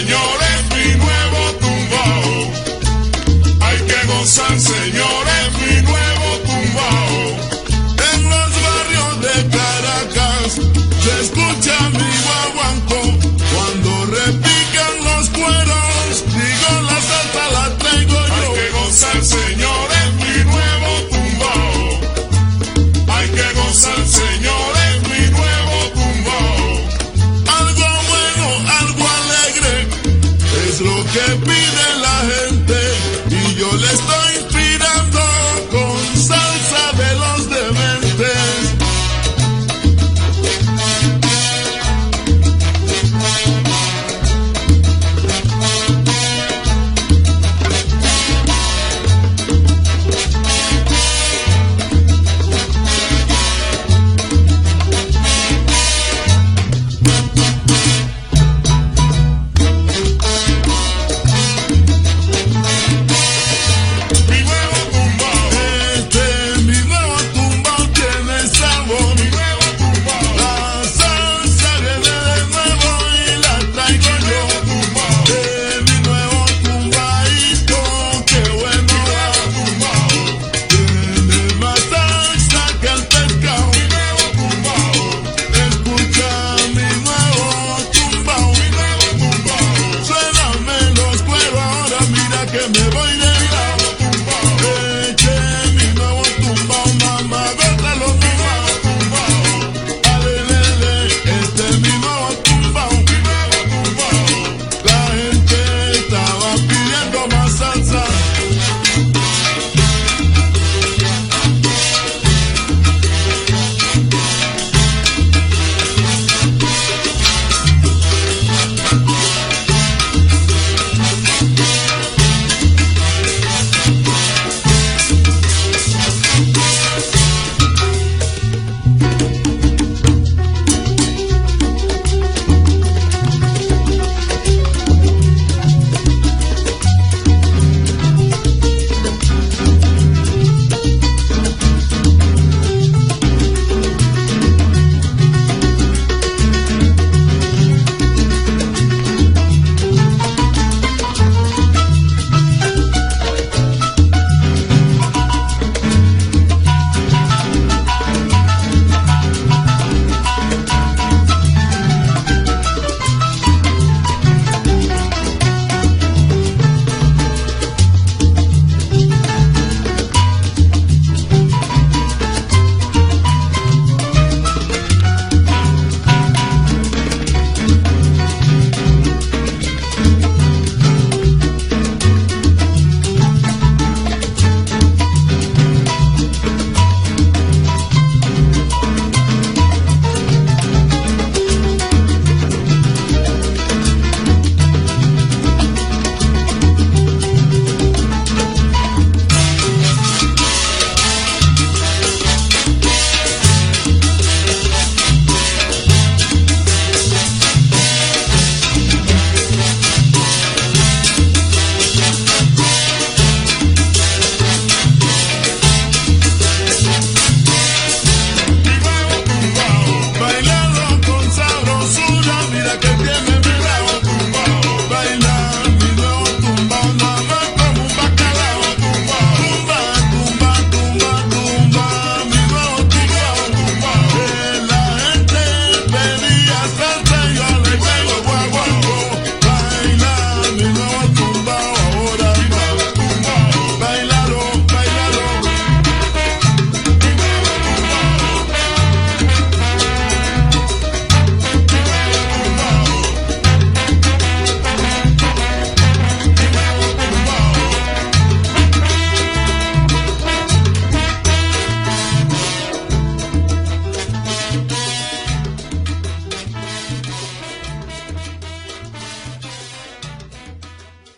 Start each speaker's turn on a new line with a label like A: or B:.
A: Señor es mi nuevo tumbao. Hay que gozar, Señor. les me voy de